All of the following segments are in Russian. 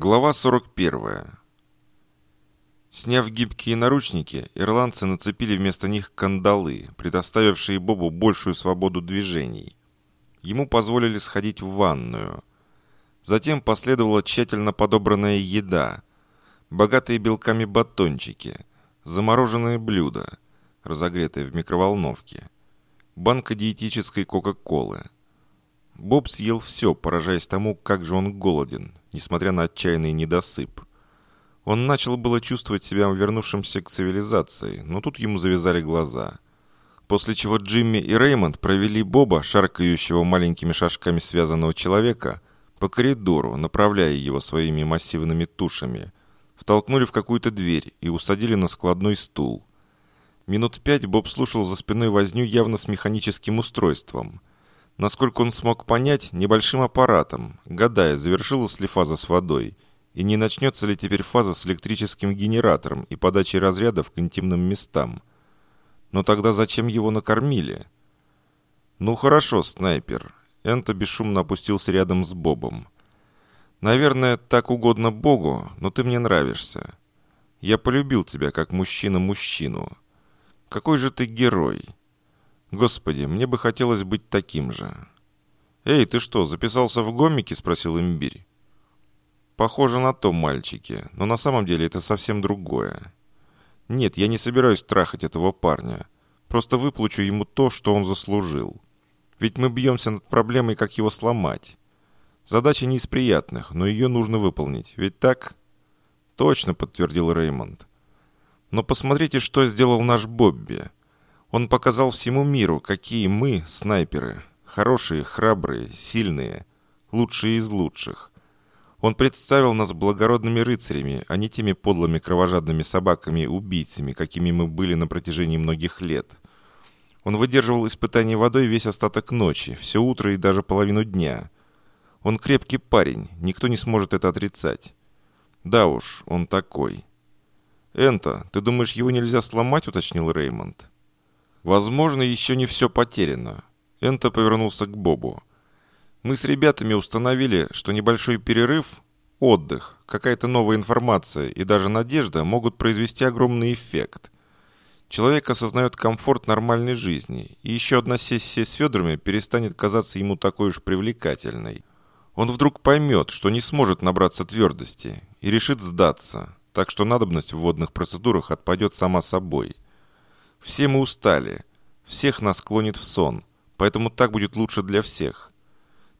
Глава 41. Сняв гибкие наручники, ирландцы нацепили вместо них кандалы, предоставившие Бобу большую свободу движений. Ему позволили сходить в ванную. Затем последовала тщательно подобранная еда, богатые белками батончики, замороженные блюда, разогретые в микроволновке, банка диетической кока-колы – Боб съел все, поражаясь тому, как же он голоден, несмотря на отчаянный недосып. Он начал было чувствовать себя вернувшимся к цивилизации, но тут ему завязали глаза. После чего Джимми и Реймонд провели Боба, шаркающего маленькими шажками связанного человека, по коридору, направляя его своими массивными тушами, втолкнули в какую-то дверь и усадили на складной стул. Минут пять Боб слушал за спиной возню явно с механическим устройством – насколько он смог понять, небольшим аппаратом, гадая, завершилась ли фаза с водой, и не начнется ли теперь фаза с электрическим генератором и подачей разрядов к интимным местам. Но тогда зачем его накормили? «Ну хорошо, снайпер». Энто бесшумно опустился рядом с Бобом. «Наверное, так угодно Богу, но ты мне нравишься. Я полюбил тебя, как мужчина мужчину. Какой же ты герой!» Господи, мне бы хотелось быть таким же. «Эй, ты что, записался в гомики?» – спросил имбирь. «Похоже на то, мальчики, но на самом деле это совсем другое. Нет, я не собираюсь трахать этого парня. Просто выплачу ему то, что он заслужил. Ведь мы бьемся над проблемой, как его сломать. Задача не из приятных, но ее нужно выполнить. Ведь так?» «Точно», – подтвердил Реймонд. «Но посмотрите, что сделал наш Бобби. Он показал всему миру, какие мы, снайперы, хорошие, храбрые, сильные, лучшие из лучших. Он представил нас благородными рыцарями, а не теми подлыми кровожадными собаками-убийцами, какими мы были на протяжении многих лет. Он выдерживал испытание водой весь остаток ночи, все утро и даже половину дня. Он крепкий парень, никто не сможет это отрицать. Да уж, он такой. «Энто, ты думаешь, его нельзя сломать?» – уточнил Реймонд. Возможно, еще не все потеряно. Энто повернулся к Бобу. Мы с ребятами установили, что небольшой перерыв, отдых, какая-то новая информация и даже надежда могут произвести огромный эффект. Человек осознает комфорт нормальной жизни, и еще одна сессия с Федорами перестанет казаться ему такой уж привлекательной. Он вдруг поймет, что не сможет набраться твердости, и решит сдаться, так что надобность в водных процедурах отпадет сама собой – все мы устали. Всех нас клонит в сон. Поэтому так будет лучше для всех.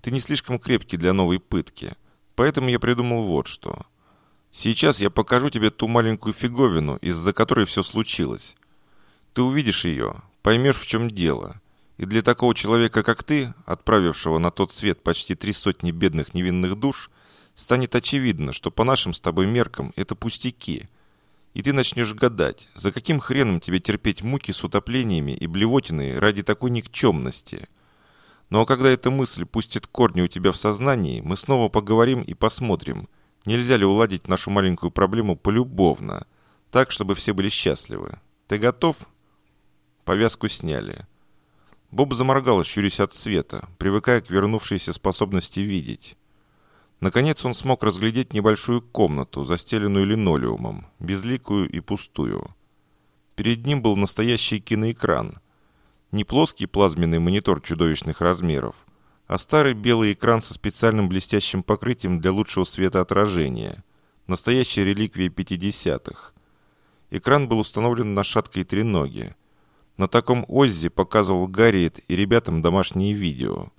Ты не слишком крепкий для новой пытки. Поэтому я придумал вот что. Сейчас я покажу тебе ту маленькую фиговину, из-за которой все случилось. Ты увидишь ее, поймешь, в чем дело. И для такого человека, как ты, отправившего на тот свет почти три сотни бедных невинных душ, станет очевидно, что по нашим с тобой меркам это пустяки – и ты начнешь гадать, за каким хреном тебе терпеть муки с утоплениями и блевотиной ради такой никчемности. Ну а когда эта мысль пустит корни у тебя в сознании, мы снова поговорим и посмотрим, нельзя ли уладить нашу маленькую проблему полюбовно, так, чтобы все были счастливы. Ты готов? Повязку сняли. Боб заморгал, щурясь от света, привыкая к вернувшейся способности видеть. Наконец он смог разглядеть небольшую комнату, застеленную линолеумом, безликую и пустую. Перед ним был настоящий киноэкран. Не плоский плазменный монитор чудовищных размеров, а старый белый экран со специальным блестящим покрытием для лучшего светоотражения. Настоящая реликвия 50-х. Экран был установлен на шаткой треноге. На таком Оззи показывал Гарриет и ребятам домашние видео –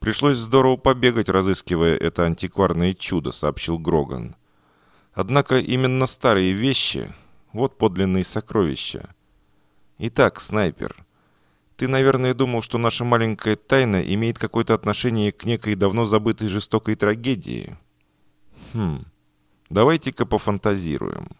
«Пришлось здорово побегать, разыскивая это антикварное чудо», — сообщил Гроган. «Однако именно старые вещи — вот подлинные сокровища. Итак, снайпер, ты, наверное, думал, что наша маленькая тайна имеет какое-то отношение к некой давно забытой жестокой трагедии? Хм, давайте-ка пофантазируем».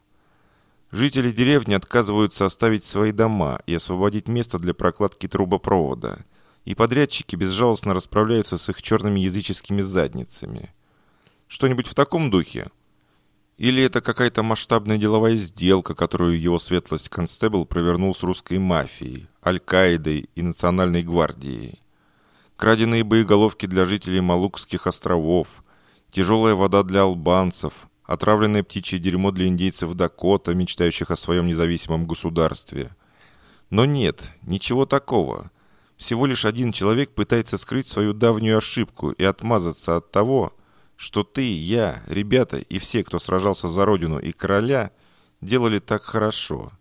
Жители деревни отказываются оставить свои дома и освободить место для прокладки трубопровода – и подрядчики безжалостно расправляются с их черными языческими задницами. Что-нибудь в таком духе? Или это какая-то масштабная деловая сделка, которую его светлость Констебл провернул с русской мафией, Аль-Каидой и Национальной гвардией? Краденые боеголовки для жителей Малукских островов, тяжелая вода для албанцев, отравленное птичье дерьмо для индейцев Дакота, мечтающих о своем независимом государстве. Но нет, ничего такого. Всего лишь один человек пытается скрыть свою давнюю ошибку и отмазаться от того, что ты, я, ребята и все, кто сражался за родину и короля, делали так хорошо.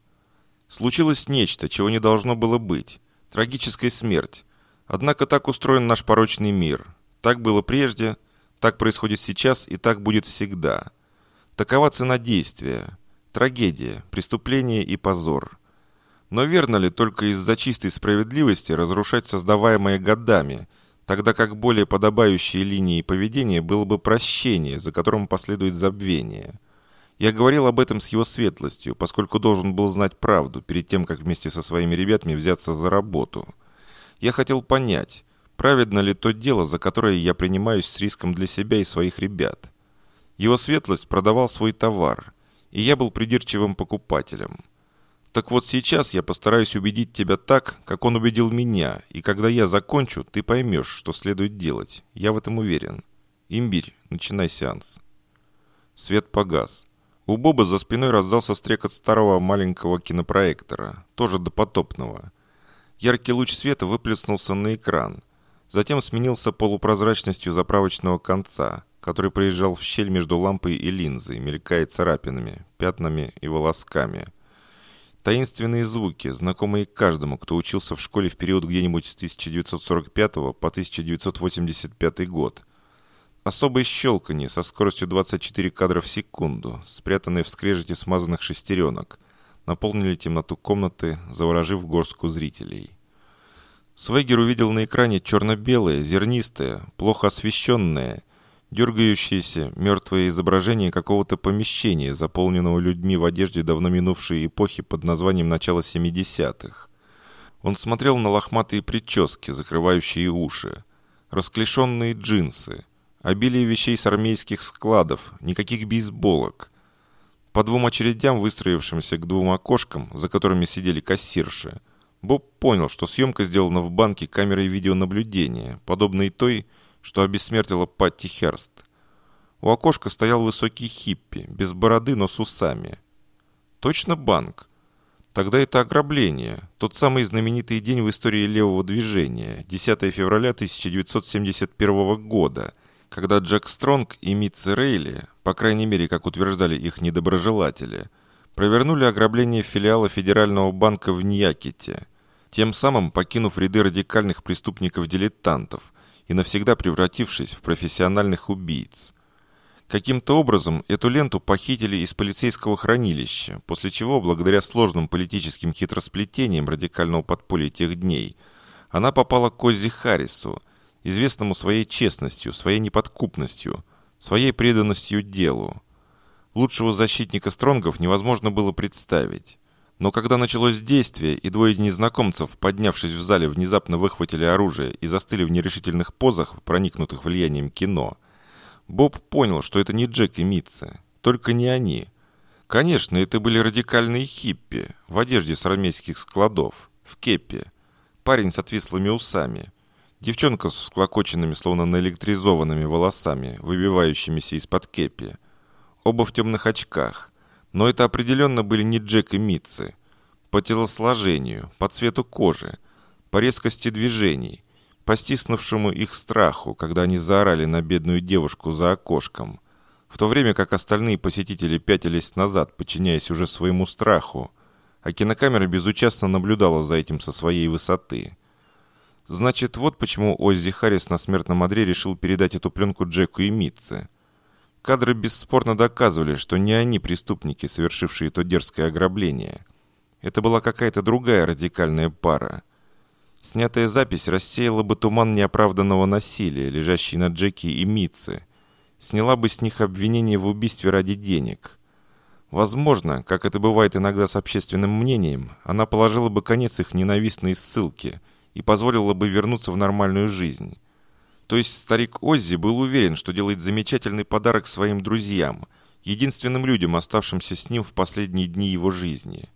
Случилось нечто, чего не должно было быть. Трагическая смерть. Однако так устроен наш порочный мир. Так было прежде, так происходит сейчас и так будет всегда. Такова цена действия. Трагедия, преступление и позор. Но верно ли только из-за чистой справедливости разрушать создаваемое годами, тогда как более подобающей линией поведения было бы прощение, за которым последует забвение? Я говорил об этом с его светлостью, поскольку должен был знать правду перед тем, как вместе со своими ребятами взяться за работу. Я хотел понять, праведно ли то дело, за которое я принимаюсь с риском для себя и своих ребят. Его светлость продавал свой товар, и я был придирчивым покупателем. Так вот сейчас я постараюсь убедить тебя так, как он убедил меня, и когда я закончу, ты поймешь, что следует делать. Я в этом уверен. Имбирь, начинай сеанс. Свет погас. У Боба за спиной раздался стрекот старого маленького кинопроектора, тоже допотопного. Яркий луч света выплеснулся на экран. Затем сменился полупрозрачностью заправочного конца – который проезжал в щель между лампой и линзой, мелькая царапинами, пятнами и волосками. Таинственные звуки, знакомые каждому, кто учился в школе в период где-нибудь с 1945 по 1985 год. Особое щелканье со скоростью 24 кадра в секунду, спрятанное в скрежете смазанных шестеренок, наполнили темноту комнаты, заворожив горстку зрителей. Свегер увидел на экране черно-белое, зернистое, плохо освещенное – дергающееся, мертвое изображение какого-то помещения, заполненного людьми в одежде давно минувшей эпохи под названием начала 70-х». Он смотрел на лохматые прически, закрывающие уши, расклешенные джинсы, обилие вещей с армейских складов, никаких бейсболок. По двум очередям, выстроившимся к двум окошкам, за которыми сидели кассирши, Боб понял, что съемка сделана в банке камерой видеонаблюдения, подобной той, что обессмертила Патти Херст. У окошка стоял высокий хиппи, без бороды, но с усами. Точно банк. Тогда это ограбление, тот самый знаменитый день в истории левого движения, 10 февраля 1971 года, когда Джек Стронг и Митси Рейли, по крайней мере, как утверждали их недоброжелатели, провернули ограбление филиала Федерального банка в Ньякете, тем самым покинув ряды радикальных преступников-дилетантов, и навсегда превратившись в профессиональных убийц. Каким-то образом эту ленту похитили из полицейского хранилища, после чего, благодаря сложным политическим хитросплетениям радикального подполья тех дней, она попала к Оззи Харрису, известному своей честностью, своей неподкупностью, своей преданностью делу. Лучшего защитника Стронгов невозможно было представить. Но когда началось действие, и двое незнакомцев, поднявшись в зале, внезапно выхватили оружие и застыли в нерешительных позах, проникнутых влиянием кино, Боб понял, что это не Джек и Митца. Только не они. Конечно, это были радикальные хиппи, в одежде с армейских складов, в кепе. Парень с отвислыми усами. Девчонка с склокоченными, словно наэлектризованными волосами, выбивающимися из-под кепи. Оба в темных очках – но это определенно были не Джек и Митцы. По телосложению, по цвету кожи, по резкости движений, по стиснувшему их страху, когда они заорали на бедную девушку за окошком, в то время как остальные посетители пятились назад, подчиняясь уже своему страху, а кинокамера безучастно наблюдала за этим со своей высоты. Значит, вот почему Оззи Харрис на смертном одре решил передать эту пленку Джеку и Митце – Кадры бесспорно доказывали, что не они преступники, совершившие то дерзкое ограбление. Это была какая-то другая радикальная пара. Снятая запись рассеяла бы туман неоправданного насилия, лежащий на Джеки и Митце. Сняла бы с них обвинение в убийстве ради денег. Возможно, как это бывает иногда с общественным мнением, она положила бы конец их ненавистной ссылке и позволила бы вернуться в нормальную жизнь. То есть старик Оззи был уверен, что делает замечательный подарок своим друзьям, единственным людям, оставшимся с ним в последние дни его жизни.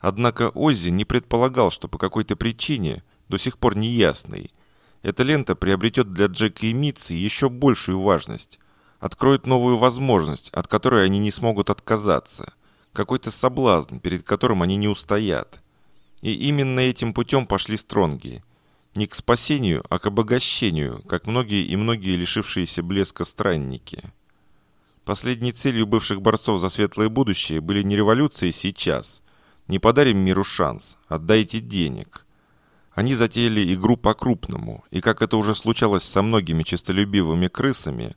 Однако Оззи не предполагал, что по какой-то причине, до сих пор неясной, эта лента приобретет для Джека и Митцы еще большую важность, откроет новую возможность, от которой они не смогут отказаться, какой-то соблазн, перед которым они не устоят. И именно этим путем пошли стронги. Не к спасению, а к обогащению, как многие и многие лишившиеся блеска странники. Последней целью бывших борцов за светлое будущее были не революции сейчас. Не подарим миру шанс, отдайте денег. Они затеяли игру по-крупному, и как это уже случалось со многими честолюбивыми крысами,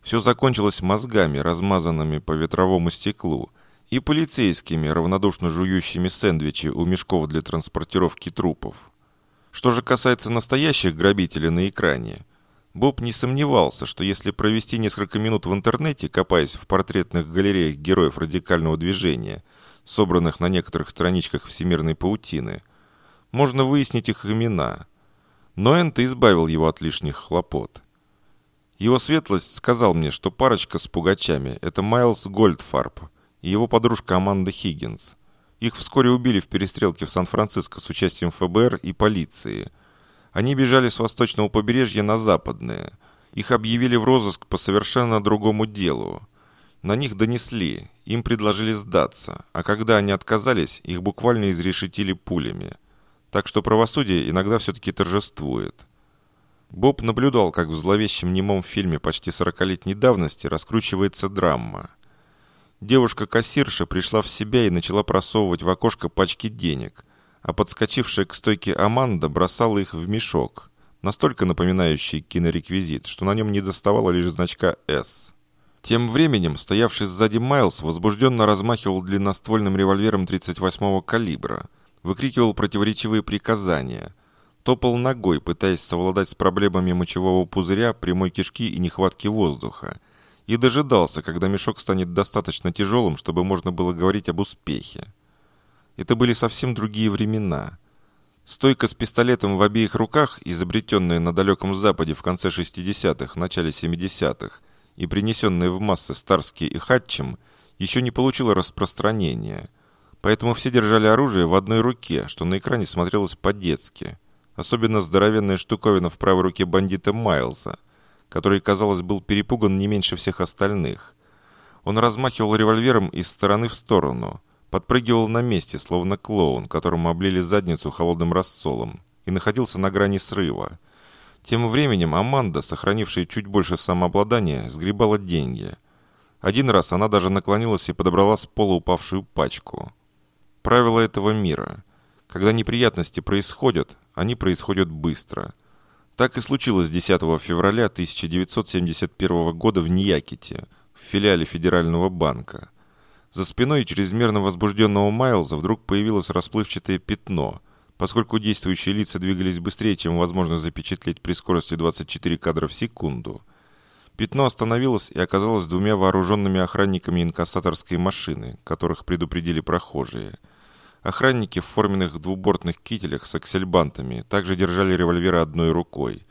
все закончилось мозгами, размазанными по ветровому стеклу – и полицейскими, равнодушно жующими сэндвичи у мешков для транспортировки трупов. Что же касается настоящих грабителей на экране, Боб не сомневался, что если провести несколько минут в интернете, копаясь в портретных галереях героев радикального движения, собранных на некоторых страничках всемирной паутины, можно выяснить их имена. Но Энт избавил его от лишних хлопот. Его светлость сказал мне, что парочка с пугачами – это Майлз Гольдфарб – и его подружка Аманда Хиггинс. Их вскоре убили в перестрелке в Сан-Франциско с участием ФБР и полиции. Они бежали с восточного побережья на западное. Их объявили в розыск по совершенно другому делу. На них донесли, им предложили сдаться, а когда они отказались, их буквально изрешетили пулями. Так что правосудие иногда все-таки торжествует. Боб наблюдал, как в зловещем немом фильме почти 40-летней давности раскручивается драма – Девушка-кассирша пришла в себя и начала просовывать в окошко пачки денег, а подскочившая к стойке Аманда бросала их в мешок, настолько напоминающий кинореквизит, что на нем не доставало лишь значка «С». Тем временем, стоявший сзади Майлз возбужденно размахивал длинноствольным револьвером 38-го калибра, выкрикивал противоречивые приказания, топал ногой, пытаясь совладать с проблемами мочевого пузыря, прямой кишки и нехватки воздуха, и дожидался, когда мешок станет достаточно тяжелым, чтобы можно было говорить об успехе. Это были совсем другие времена. Стойка с пистолетом в обеих руках, изобретенная на далеком Западе в конце 60-х, начале 70-х, и принесенная в массы Старски и Хатчем, еще не получила распространения. Поэтому все держали оружие в одной руке, что на экране смотрелось по-детски. Особенно здоровенная штуковина в правой руке бандита Майлза – который, казалось, был перепуган не меньше всех остальных. Он размахивал револьвером из стороны в сторону, подпрыгивал на месте, словно клоун, которому облили задницу холодным рассолом, и находился на грани срыва. Тем временем Аманда, сохранившая чуть больше самообладания, сгребала деньги. Один раз она даже наклонилась и подобрала с пола упавшую пачку. Правило этого мира. Когда неприятности происходят, они происходят быстро – так и случилось 10 февраля 1971 года в Нияките, в филиале Федерального банка. За спиной чрезмерно возбужденного Майлза вдруг появилось расплывчатое пятно, поскольку действующие лица двигались быстрее, чем возможно запечатлеть при скорости 24 кадра в секунду. Пятно остановилось и оказалось двумя вооруженными охранниками инкассаторской машины, которых предупредили прохожие – Охранники в форменных двубортных кителях с аксельбантами также держали револьверы одной рукой.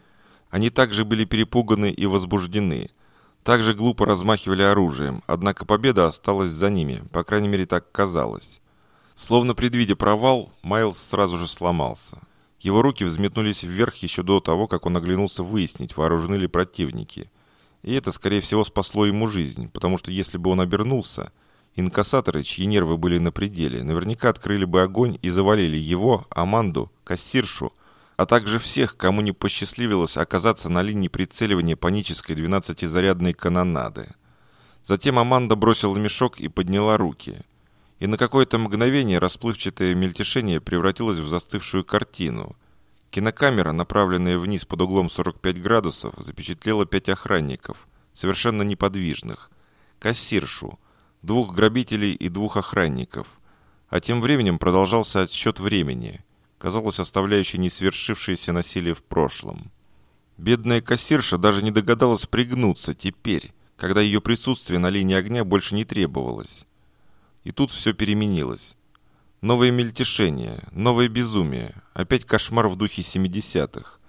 Они также были перепуганы и возбуждены. Также глупо размахивали оружием, однако победа осталась за ними, по крайней мере так казалось. Словно предвидя провал, Майлз сразу же сломался. Его руки взметнулись вверх еще до того, как он оглянулся выяснить, вооружены ли противники. И это, скорее всего, спасло ему жизнь, потому что если бы он обернулся, Инкассаторы, чьи нервы были на пределе, наверняка открыли бы огонь и завалили его, Аманду, кассиршу, а также всех, кому не посчастливилось оказаться на линии прицеливания панической 12-зарядной канонады. Затем Аманда бросила мешок и подняла руки. И на какое-то мгновение расплывчатое мельтешение превратилось в застывшую картину. Кинокамера, направленная вниз под углом 45 градусов, запечатлела пять охранников, совершенно неподвижных. Кассиршу – двух грабителей и двух охранников. А тем временем продолжался отсчет времени, казалось, оставляющий несвершившееся насилие в прошлом. Бедная кассирша даже не догадалась пригнуться теперь, когда ее присутствие на линии огня больше не требовалось. И тут все переменилось. Новое мельтешение, новое безумие, опять кошмар в духе 70-х.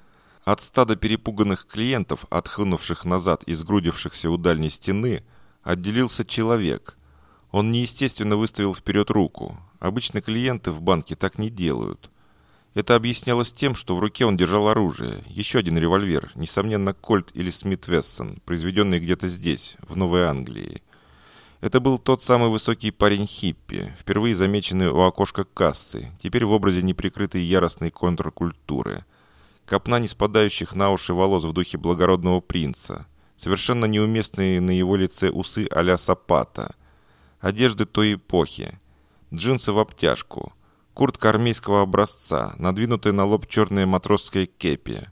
От стада перепуганных клиентов, отхлынувших назад и сгрудившихся у дальней стены, отделился человек, он неестественно выставил вперед руку. Обычно клиенты в банке так не делают. Это объяснялось тем, что в руке он держал оружие, еще один револьвер, несомненно, Кольт или Смит Вессон, произведенный где-то здесь, в Новой Англии. Это был тот самый высокий парень-хиппи, впервые замеченный у окошка кассы, теперь в образе неприкрытой яростной контркультуры. Копна не спадающих на уши волос в духе благородного принца, совершенно неуместные на его лице усы а-ля Сапата, одежды той эпохи, джинсы в обтяжку – Куртка армейского образца, надвинутая на лоб черная матросская кепи.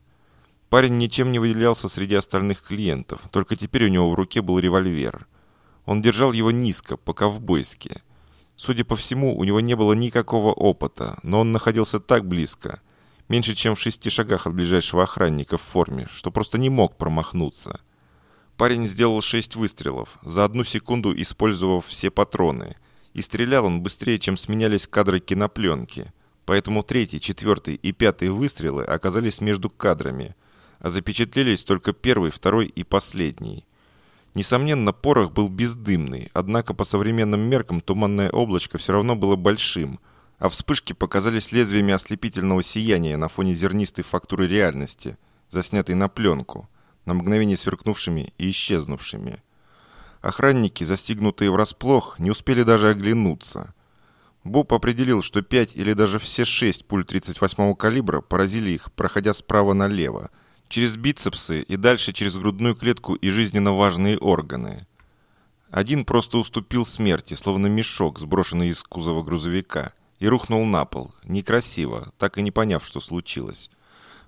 Парень ничем не выделялся среди остальных клиентов, только теперь у него в руке был револьвер. Он держал его низко, по-ковбойски. Судя по всему, у него не было никакого опыта, но он находился так близко, меньше чем в шести шагах от ближайшего охранника в форме, что просто не мог промахнуться. Парень сделал шесть выстрелов, за одну секунду использовав все патроны – и стрелял он быстрее, чем сменялись кадры кинопленки. Поэтому третий, четвертый и пятый выстрелы оказались между кадрами, а запечатлелись только первый, второй и последний. Несомненно, порох был бездымный, однако по современным меркам туманное облачко все равно было большим, а вспышки показались лезвиями ослепительного сияния на фоне зернистой фактуры реальности, заснятой на пленку, на мгновение сверкнувшими и исчезнувшими. Охранники, застигнутые врасплох, не успели даже оглянуться. Боб определил, что пять или даже все шесть пуль 38-го калибра поразили их, проходя справа налево, через бицепсы и дальше через грудную клетку и жизненно важные органы. Один просто уступил смерти, словно мешок, сброшенный из кузова грузовика, и рухнул на пол, некрасиво, так и не поняв, что случилось.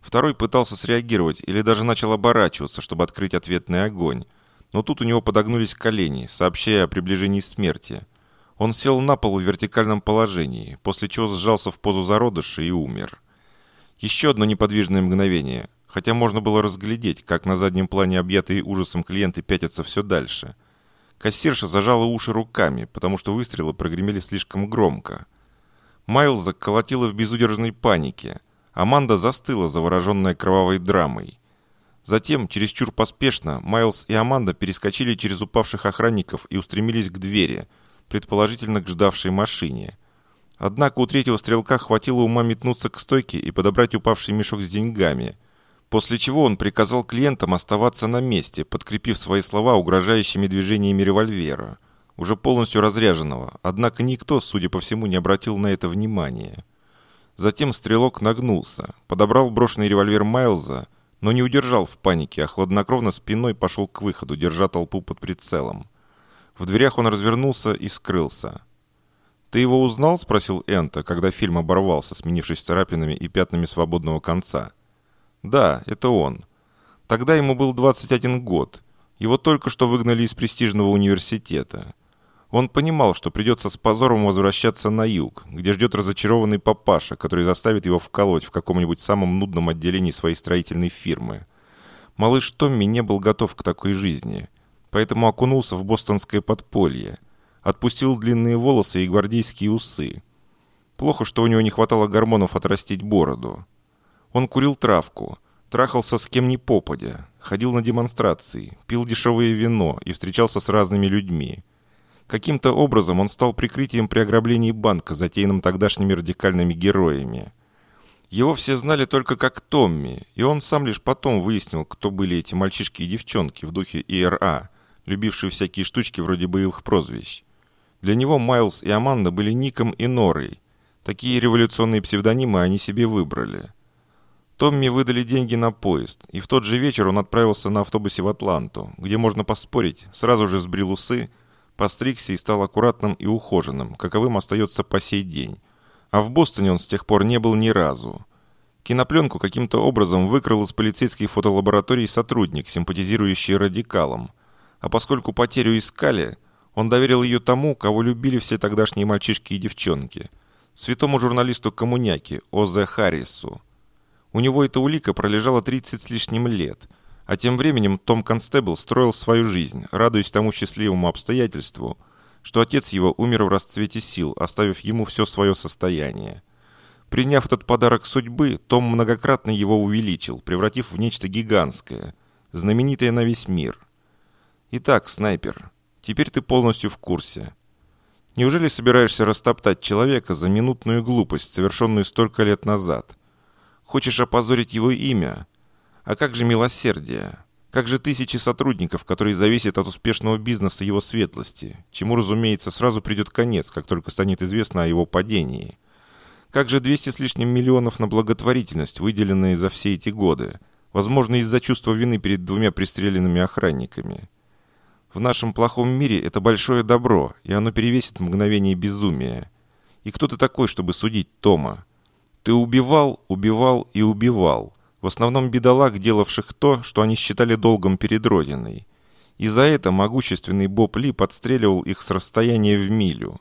Второй пытался среагировать или даже начал оборачиваться, чтобы открыть ответный огонь, но тут у него подогнулись колени, сообщая о приближении смерти. Он сел на пол в вертикальном положении, после чего сжался в позу зародыша и умер. Еще одно неподвижное мгновение, хотя можно было разглядеть, как на заднем плане объятые ужасом клиенты пятятся все дальше. Кассирша зажала уши руками, потому что выстрелы прогремели слишком громко. Майлза колотила в безудержной панике. Аманда застыла, завороженная кровавой драмой. Затем, чересчур поспешно, Майлз и Аманда перескочили через упавших охранников и устремились к двери, предположительно к ждавшей машине. Однако у третьего стрелка хватило ума метнуться к стойке и подобрать упавший мешок с деньгами, после чего он приказал клиентам оставаться на месте, подкрепив свои слова угрожающими движениями револьвера, уже полностью разряженного, однако никто, судя по всему, не обратил на это внимания. Затем стрелок нагнулся, подобрал брошенный револьвер Майлза – но не удержал в панике, а хладнокровно спиной пошел к выходу, держа толпу под прицелом. В дверях он развернулся и скрылся. «Ты его узнал?» – спросил Энто, когда фильм оборвался, сменившись царапинами и пятнами свободного конца. «Да, это он. Тогда ему был 21 год. Его только что выгнали из престижного университета. Он понимал, что придется с позором возвращаться на юг, где ждет разочарованный папаша, который заставит его вколоть в каком-нибудь самом нудном отделении своей строительной фирмы. Малыш Томми не был готов к такой жизни, поэтому окунулся в бостонское подполье. Отпустил длинные волосы и гвардейские усы. Плохо, что у него не хватало гормонов отрастить бороду. Он курил травку, трахался с кем ни попадя, ходил на демонстрации, пил дешевое вино и встречался с разными людьми – Каким-то образом он стал прикрытием при ограблении банка, затеянным тогдашними радикальными героями. Его все знали только как Томми, и он сам лишь потом выяснил, кто были эти мальчишки и девчонки в духе ИРА, любившие всякие штучки вроде боевых прозвищ. Для него Майлз и Аманда были Ником и Норой. Такие революционные псевдонимы они себе выбрали. Томми выдали деньги на поезд, и в тот же вечер он отправился на автобусе в Атланту, где, можно поспорить, сразу же сбрил усы, постригся и стал аккуратным и ухоженным, каковым остается по сей день. А в Бостоне он с тех пор не был ни разу. Кинопленку каким-то образом выкрал из полицейской фотолаборатории сотрудник, симпатизирующий радикалам. А поскольку потерю искали, он доверил ее тому, кого любили все тогдашние мальчишки и девчонки. Святому журналисту коммуняки Озе Харрису. У него эта улика пролежала 30 с лишним лет – а тем временем Том Констебл строил свою жизнь, радуясь тому счастливому обстоятельству, что отец его умер в расцвете сил, оставив ему все свое состояние. Приняв этот подарок судьбы, Том многократно его увеличил, превратив в нечто гигантское, знаменитое на весь мир. Итак, снайпер, теперь ты полностью в курсе. Неужели собираешься растоптать человека за минутную глупость, совершенную столько лет назад – Хочешь опозорить его имя? А как же милосердие? Как же тысячи сотрудников, которые зависят от успешного бизнеса его светлости, чему, разумеется, сразу придет конец, как только станет известно о его падении? Как же 200 с лишним миллионов на благотворительность, выделенные за все эти годы? Возможно, из-за чувства вины перед двумя пристреленными охранниками. В нашем плохом мире это большое добро, и оно перевесит мгновение безумия. И кто ты такой, чтобы судить Тома? Ты убивал, убивал и убивал. В основном бедолаг, делавших то, что они считали долгом перед Родиной. И за это могущественный Боб Ли подстреливал их с расстояния в милю.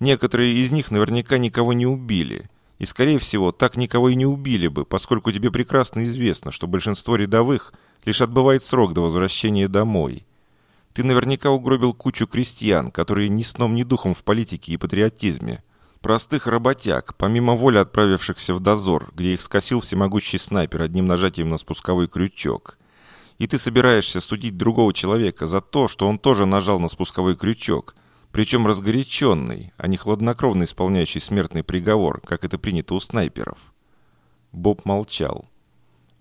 Некоторые из них наверняка никого не убили. И, скорее всего, так никого и не убили бы, поскольку тебе прекрасно известно, что большинство рядовых лишь отбывает срок до возвращения домой. Ты наверняка угробил кучу крестьян, которые ни сном, ни духом в политике и патриотизме – Простых работяг, помимо воли отправившихся в дозор, где их скосил всемогущий снайпер одним нажатием на спусковой крючок. И ты собираешься судить другого человека за то, что он тоже нажал на спусковой крючок, причем разгоряченный, а не хладнокровно исполняющий смертный приговор, как это принято у снайперов. Боб молчал.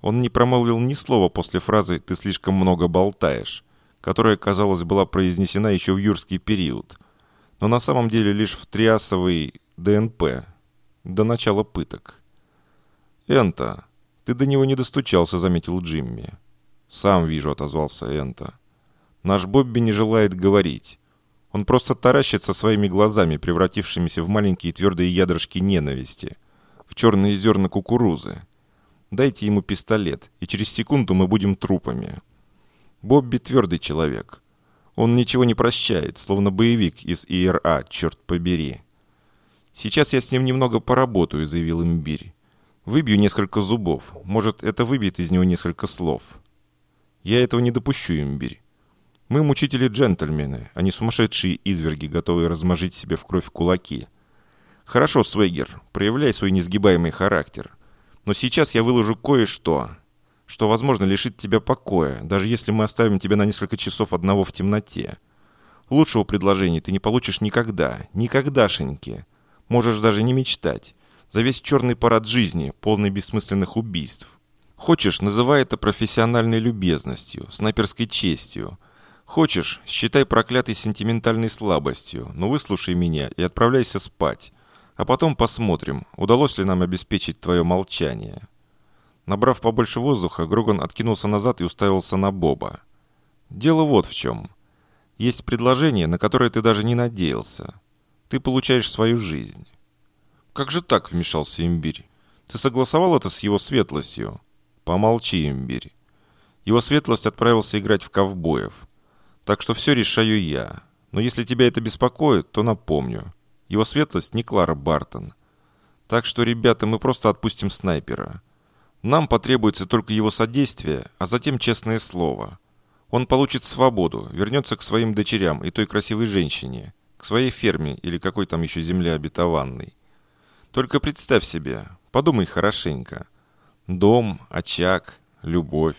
Он не промолвил ни слова после фразы «ты слишком много болтаешь», которая, казалось, была произнесена еще в юрский период, но на самом деле лишь в триасовый ДНП. До начала пыток. «Энта, ты до него не достучался», — заметил Джимми. «Сам вижу», — отозвался Энта. «Наш Бобби не желает говорить. Он просто таращится своими глазами, превратившимися в маленькие твердые ядрышки ненависти, в черные зерна кукурузы. Дайте ему пистолет, и через секунду мы будем трупами». Бобби твердый человек. Он ничего не прощает, словно боевик из ИРА, черт побери. «Сейчас я с ним немного поработаю», — заявил имбирь. «Выбью несколько зубов. Может, это выбьет из него несколько слов». «Я этого не допущу, имбирь. Мы мучители-джентльмены, а не сумасшедшие изверги, готовые размажить себе в кровь кулаки. Хорошо, Свегер, проявляй свой несгибаемый характер. Но сейчас я выложу кое-что, что, возможно, лишит тебя покоя, даже если мы оставим тебя на несколько часов одного в темноте. Лучшего предложения ты не получишь никогда, никогдашеньки. Можешь даже не мечтать. За весь черный парад жизни, полный бессмысленных убийств. Хочешь, называй это профессиональной любезностью, снайперской честью. Хочешь, считай проклятой сентиментальной слабостью, но выслушай меня и отправляйся спать. А потом посмотрим, удалось ли нам обеспечить твое молчание. Набрав побольше воздуха, Гроган откинулся назад и уставился на Боба. «Дело вот в чем. Есть предложение, на которое ты даже не надеялся. Ты получаешь свою жизнь. Как же так, вмешался имбирь? Ты согласовал это с его светлостью? Помолчи, имбирь. Его светлость отправился играть в ковбоев. Так что все решаю я. Но если тебя это беспокоит, то напомню. Его светлость не Клара Бартон. Так что, ребята, мы просто отпустим снайпера. Нам потребуется только его содействие, а затем честное слово. Он получит свободу, вернется к своим дочерям и той красивой женщине, к своей ферме или какой там еще земле обетованной. Только представь себе, подумай хорошенько. Дом, очаг, любовь.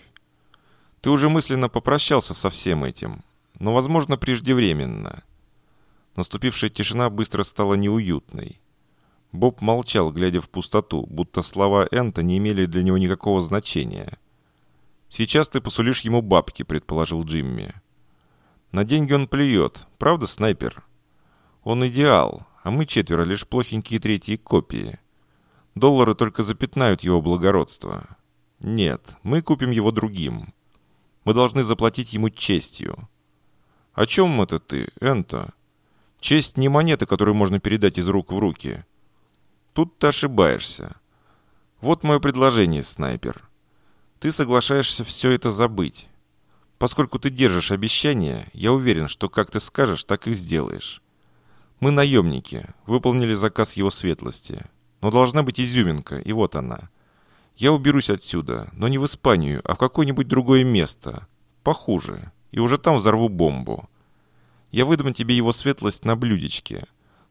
Ты уже мысленно попрощался со всем этим, но, возможно, преждевременно. Наступившая тишина быстро стала неуютной. Боб молчал, глядя в пустоту, будто слова Энта не имели для него никакого значения. «Сейчас ты посулишь ему бабки», — предположил Джимми. «На деньги он плюет, правда, снайпер?» Он идеал, а мы четверо лишь плохенькие третьи копии. Доллары только запятнают его благородство. Нет, мы купим его другим. Мы должны заплатить ему честью. О чем это ты, Энто? Честь не монета, которую можно передать из рук в руки. Тут ты ошибаешься. Вот мое предложение, снайпер. Ты соглашаешься все это забыть. Поскольку ты держишь обещание, я уверен, что как ты скажешь, так и сделаешь. Мы наемники, выполнили заказ его светлости. Но должна быть изюминка, и вот она. Я уберусь отсюда, но не в Испанию, а в какое-нибудь другое место. Похуже. И уже там взорву бомбу. Я выдам тебе его светлость на блюдечке.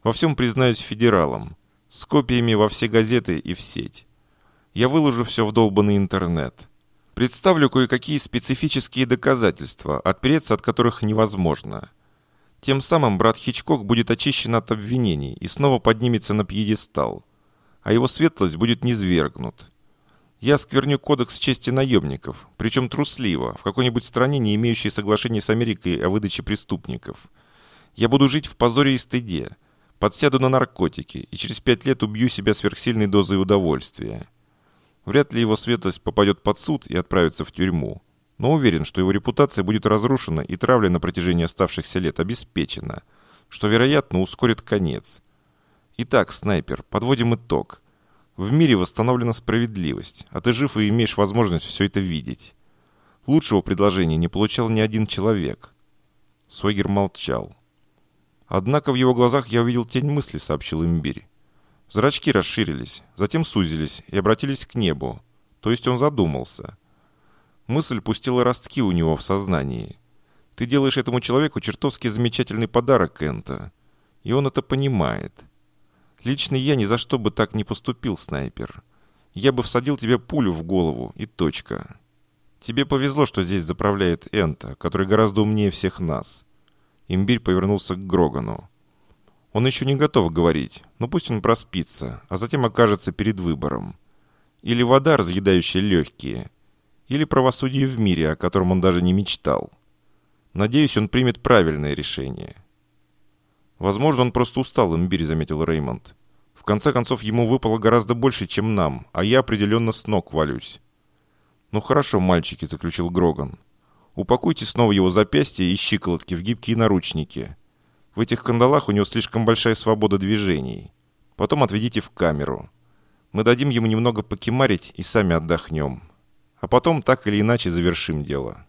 Во всем признаюсь федералом. С копиями во все газеты и в сеть. Я выложу все в долбанный интернет. Представлю кое-какие специфические доказательства, отпереться от которых невозможно – тем самым брат Хичкок будет очищен от обвинений и снова поднимется на пьедестал, а его светлость будет низвергнут. Я скверню кодекс чести наемников, причем трусливо, в какой-нибудь стране, не имеющей соглашения с Америкой о выдаче преступников. Я буду жить в позоре и стыде, подсяду на наркотики и через пять лет убью себя сверхсильной дозой удовольствия. Вряд ли его светлость попадет под суд и отправится в тюрьму, но уверен, что его репутация будет разрушена и травля на протяжении оставшихся лет обеспечена, что, вероятно, ускорит конец. Итак, снайпер, подводим итог. В мире восстановлена справедливость, а ты жив и имеешь возможность все это видеть. Лучшего предложения не получал ни один человек. Сойгер молчал. Однако в его глазах я увидел тень мысли, сообщил имбирь. Зрачки расширились, затем сузились и обратились к небу. То есть он задумался. Мысль пустила ростки у него в сознании. Ты делаешь этому человеку чертовски замечательный подарок, Энта. И он это понимает. Лично я ни за что бы так не поступил, снайпер. Я бы всадил тебе пулю в голову, и точка. Тебе повезло, что здесь заправляет Энта, который гораздо умнее всех нас. Имбирь повернулся к Грогану. Он еще не готов говорить, но пусть он проспится, а затем окажется перед выбором. Или вода, разъедающая легкие, или правосудие в мире, о котором он даже не мечтал. Надеюсь, он примет правильное решение. «Возможно, он просто устал, имбирь», — заметил Реймонд. «В конце концов, ему выпало гораздо больше, чем нам, а я определенно с ног валюсь». «Ну хорошо, мальчики», — заключил Гроган. «Упакуйте снова его запястья и щиколотки в гибкие наручники. В этих кандалах у него слишком большая свобода движений. Потом отведите в камеру. Мы дадим ему немного покемарить и сами отдохнем. А потом так или иначе завершим дело».